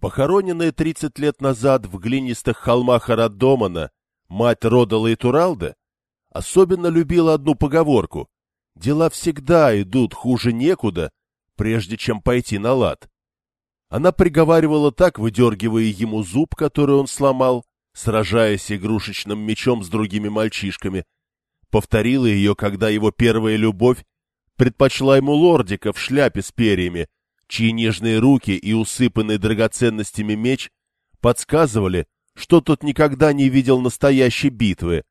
Похороненная тридцать лет назад в глинистых холмах Арадомана мать Родала и Туралда особенно любила одну поговорку «Дела всегда идут хуже некуда, прежде чем пойти на лад». Она приговаривала так, выдергивая ему зуб, который он сломал, сражаясь игрушечным мечом с другими мальчишками. Повторила ее, когда его первая любовь предпочла ему лордика в шляпе с перьями, чьи нежные руки и усыпанный драгоценностями меч подсказывали, что тот никогда не видел настоящей битвы.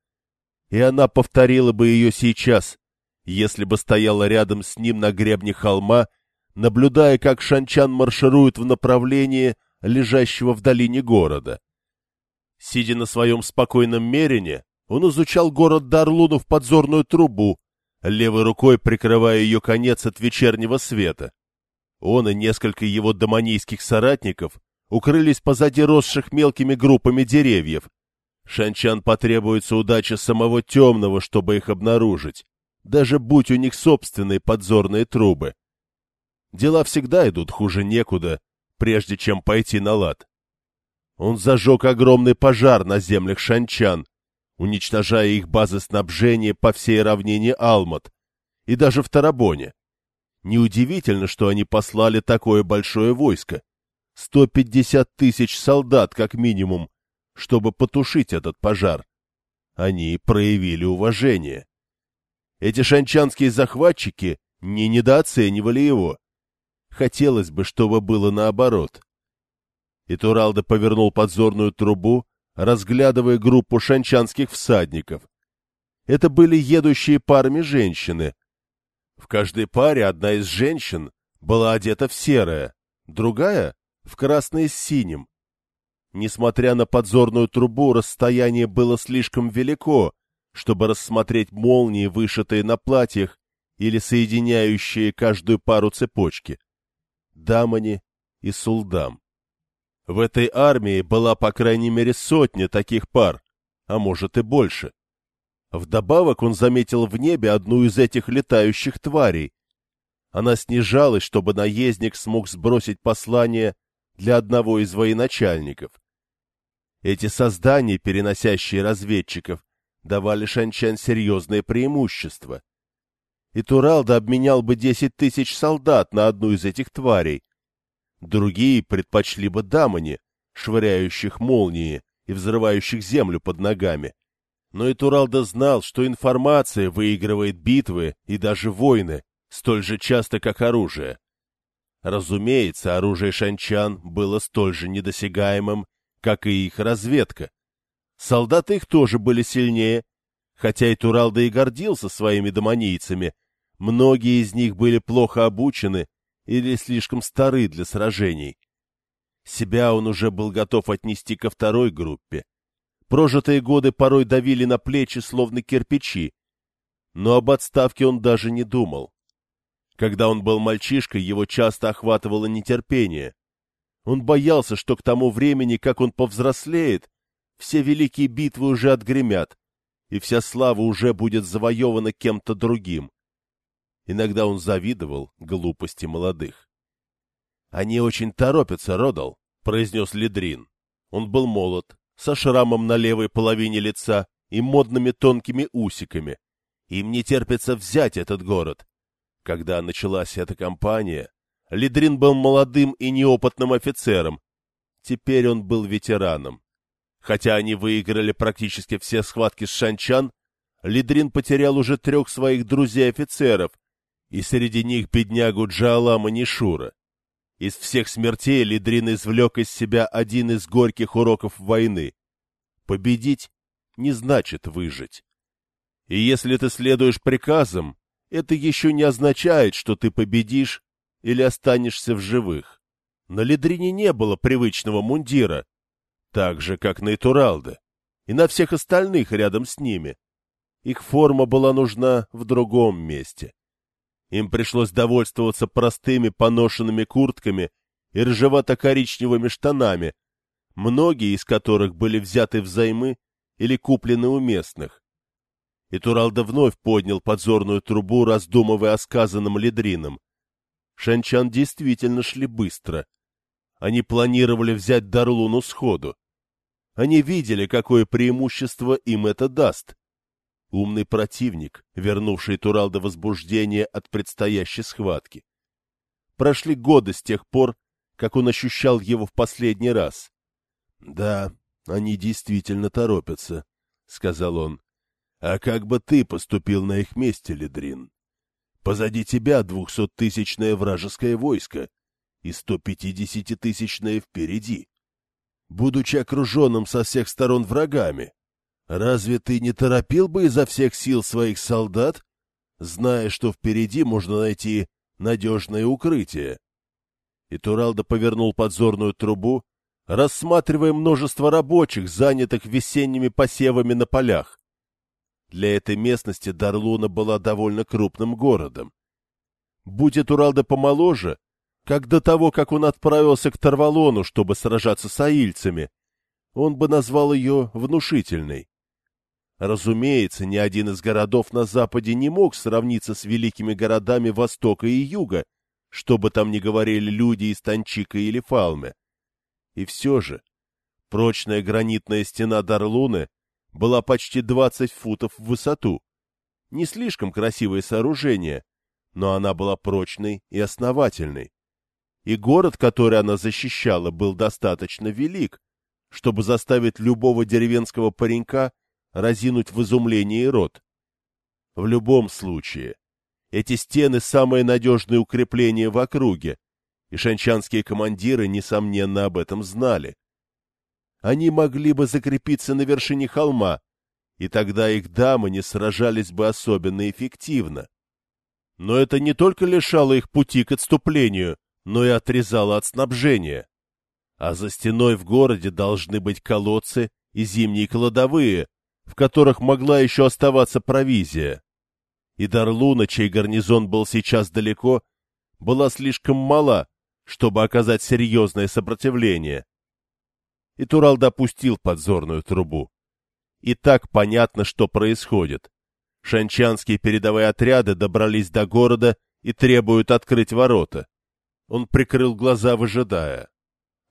И она повторила бы ее сейчас, если бы стояла рядом с ним на гребне холма, наблюдая, как Шанчан марширует в направлении лежащего в долине города. Сидя на своем спокойном мерине, он изучал город Дарлуну в подзорную трубу, левой рукой прикрывая ее конец от вечернего света. Он и несколько его домонийских соратников укрылись позади росших мелкими группами деревьев. Шанчан потребуется удача самого темного, чтобы их обнаружить, даже будь у них собственные подзорные трубы. Дела всегда идут хуже некуда, прежде чем пойти на лад. Он зажег огромный пожар на землях Шанчан, уничтожая их базы снабжения по всей равнине Алмат и даже в Тарабоне. Неудивительно, что они послали такое большое войско. 150 тысяч солдат, как минимум, чтобы потушить этот пожар. Они проявили уважение. Эти шанчанские захватчики не недооценивали его. Хотелось бы, чтобы было наоборот. И Туралда повернул подзорную трубу, разглядывая группу шанчанских всадников. Это были едущие парами женщины, в каждой паре одна из женщин была одета в серое, другая — в красное с синим. Несмотря на подзорную трубу, расстояние было слишком велико, чтобы рассмотреть молнии, вышитые на платьях или соединяющие каждую пару цепочки. Дамани и Сулдам. В этой армии была по крайней мере сотня таких пар, а может и больше. Вдобавок он заметил в небе одну из этих летающих тварей. Она снижалась, чтобы наездник смог сбросить послание для одного из военачальников. Эти создания, переносящие разведчиков, давали Шанчан серьезное преимущество. И Туралда обменял бы десять тысяч солдат на одну из этих тварей. Другие предпочли бы дамани, швыряющих молнии и взрывающих землю под ногами. Но и Туралда знал, что информация выигрывает битвы и даже войны столь же часто, как оружие. Разумеется, оружие шанчан было столь же недосягаемым, как и их разведка. Солдаты их тоже были сильнее, хотя и Туралда и гордился своими домонийцами, многие из них были плохо обучены или слишком стары для сражений. Себя он уже был готов отнести ко второй группе. Прожитые годы порой давили на плечи, словно кирпичи. Но об отставке он даже не думал. Когда он был мальчишкой, его часто охватывало нетерпение. Он боялся, что к тому времени, как он повзрослеет, все великие битвы уже отгремят, и вся слава уже будет завоевана кем-то другим. Иногда он завидовал глупости молодых. — Они очень торопятся, Родал, — произнес Ледрин. Он был молод, со шрамом на левой половине лица и модными тонкими усиками. Им не терпится взять этот город. Когда началась эта кампания, Лидрин был молодым и неопытным офицером. Теперь он был ветераном. Хотя они выиграли практически все схватки с Шанчан, Лидрин потерял уже трех своих друзей-офицеров, и среди них беднягу Джаалама Нишура. Из всех смертей Лидрин извлек из себя один из горьких уроков войны. Победить не значит выжить. И если ты следуешь приказам, это еще не означает, что ты победишь или останешься в живых. На Лидрине не было привычного мундира, так же, как на Итуралде, и на всех остальных рядом с ними. Их форма была нужна в другом месте. Им пришлось довольствоваться простыми поношенными куртками и ржевато-коричневыми штанами, многие из которых были взяты взаймы или куплены у местных. И Туралда вновь поднял подзорную трубу, раздумывая о сказанном ледрином. Шанчан действительно шли быстро. они планировали взять Дарлуну сходу. Они видели, какое преимущество им это даст. Умный противник, вернувший Турал до возбуждения от предстоящей схватки. Прошли годы с тех пор, как он ощущал его в последний раз. — Да, они действительно торопятся, — сказал он. — А как бы ты поступил на их месте, Ледрин? Позади тебя двухсоттысячное вражеское войско и сто пятидесятитысячное впереди. Будучи окруженным со всех сторон врагами, разве ты не торопил бы изо всех сил своих солдат, зная, что впереди можно найти надежное укрытие? И Туралда повернул подзорную трубу, рассматривая множество рабочих, занятых весенними посевами на полях. Для этой местности Дарлуна была довольно крупным городом. Будь Туралда помоложе, как до того, как он отправился к Тарвалону, чтобы сражаться с аильцами, он бы назвал ее внушительной. Разумеется, ни один из городов на западе не мог сравниться с великими городами Востока и Юга, что бы там ни говорили люди из Танчика или Фалме. И все же, прочная гранитная стена Дарлуны была почти двадцать футов в высоту. Не слишком красивое сооружение, но она была прочной и основательной. И город, который она защищала, был достаточно велик, чтобы заставить любого деревенского паренька разинуть в изумлении рот. В любом случае, эти стены — самое надежное укрепление в округе, и шанчанские командиры, несомненно, об этом знали. Они могли бы закрепиться на вершине холма, и тогда их дамы не сражались бы особенно эффективно. Но это не только лишало их пути к отступлению, но и отрезало от снабжения. А за стеной в городе должны быть колодцы и зимние кладовые, в которых могла еще оставаться провизия. И Дарлуна, чей гарнизон был сейчас далеко, была слишком мала, чтобы оказать серьезное сопротивление. И Турал допустил подзорную трубу. И так понятно, что происходит. Шанчанские передовые отряды добрались до города и требуют открыть ворота. Он прикрыл глаза, выжидая.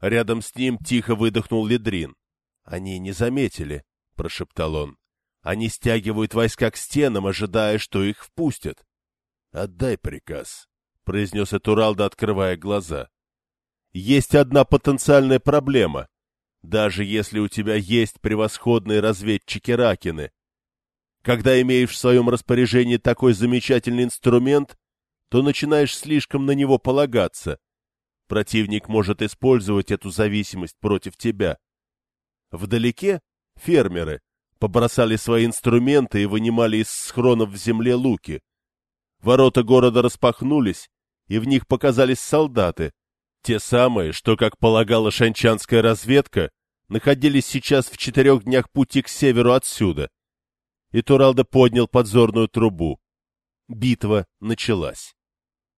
Рядом с ним тихо выдохнул Ледрин. — Они не заметили, — прошептал он. — Они стягивают войска к стенам, ожидая, что их впустят. — Отдай приказ, произнес Этуралда, открывая глаза. Есть одна потенциальная проблема. Даже если у тебя есть превосходные разведчики Ракины. Когда имеешь в своем распоряжении такой замечательный инструмент, то начинаешь слишком на него полагаться. Противник может использовать эту зависимость против тебя. Вдалеке фермеры побросали свои инструменты и вынимали из схронов в земле луки. Ворота города распахнулись, и в них показались солдаты, те самые, что, как полагала шанчанская разведка, находились сейчас в четырех днях пути к северу отсюда. И Туралда поднял подзорную трубу. Битва началась.